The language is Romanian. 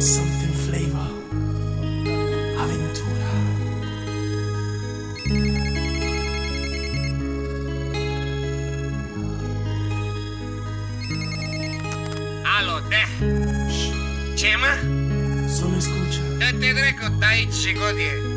Something flavor. Aventura. Alo, da? Ce, mă? Să-mi escucha. Da, Dă-te dracu, dai și godie.